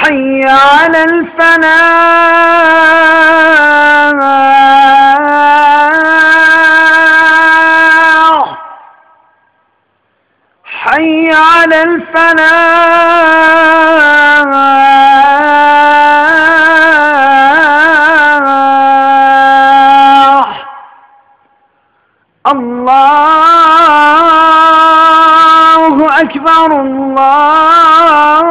حي على الفلاح حي على الفلاح الله أكبر الله